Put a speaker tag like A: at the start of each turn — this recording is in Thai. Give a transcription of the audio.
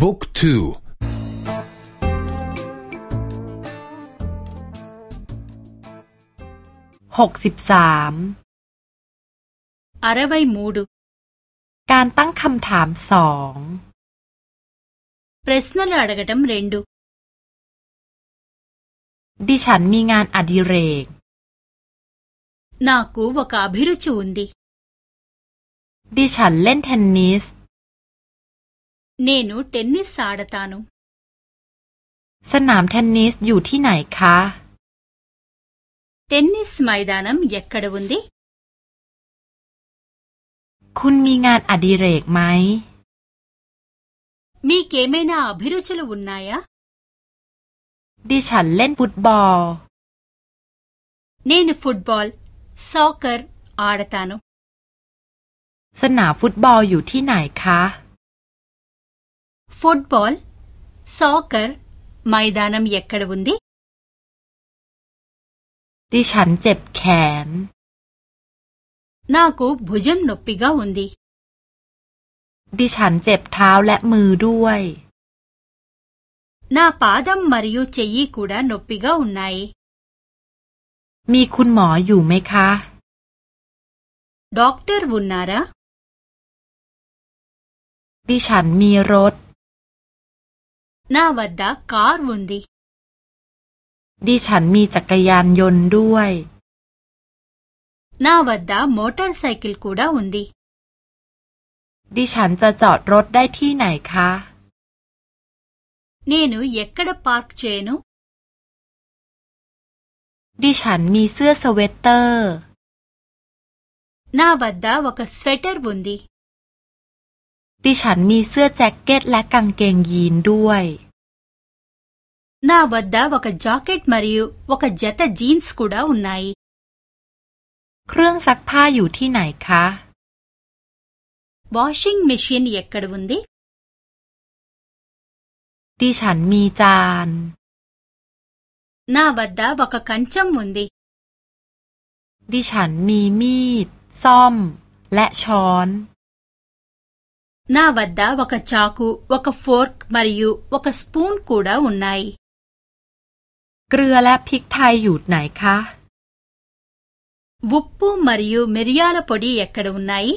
A: บุ๊กทู หกสิบสามอารวัยมูดการตั้งคำถามสองเ ప ศน శ ్ న ల รั డ గ ัมเรนดู ดิฉันมีงานอดิเรกนา క ูวกาบิรุ చ ูนดีดิฉันเล่นเทนนิสนนูเทนนิสอาดตานุสนามเทนนิสอยู่ที่ไหนคะเทนนิสไมดานัมยักกระวุนดีคุณมีงานอดิเรกไหมมีเกมไหมนะบิรุชลุนนายะดิฉันเล่นฟุตบอลนี่นฟุตบอลซอกเกอร์อาดตานุสนามฟุตบอลอยู่ที่ไหนคะ ఫుట్బాల్ సాకర్ మైదానం ఎక్కడ ఉంది ดิฉันเจ็บแขนน้ากูบุญมนปิกาอุนดี ดิฉันเจ็บเท้าและมือด้วยน้าปาดัมมาริโอเจยีกูดานปิกาอุนไนมีคุณหมออยู่ไหมคะด็อกเตอร์วุนนาระ ดิฉันมีรถน้าวดดาคาร์วุนดี ดิฉันมีจักรยานยนต์ด้วยน้าวดดามอเตอร์ไซคิลกูดาวุนดี ดิฉันจะจอดรถได้ที่ไหนคะ นี่หนูเย็กระดาพาร์คเจนุดิฉันมีเสื้อสเวตเตอร์น้าวดดาวกับสเวตเตอร์วุนดีดิฉันมีเสื้อแจ็คเก็ตและกางเกงยีนด้วยน้าบัดดาวกับจ็อกเก็ตมาริววกับเจตจีนสกูดาอุนไนเครื่องซักผ้าอยู่ที่ไหนคะ washing machine เอกกระวุนดีดิฉันมีจานน้าบัดดาวกับกันจมุนดีดิฉันมีมีด ซ่อม และช้อน నా వద్ద ఒక చాకు ఒక ఫోర్క్ మరియు ఒక స్పూన్ కూడా ఉన్నాయి เกลือและพริกไทยอยู่ไหนคะ ఉప్పు మరియు మిరియాల పొడి ఎక్కడ ఉన్నాయి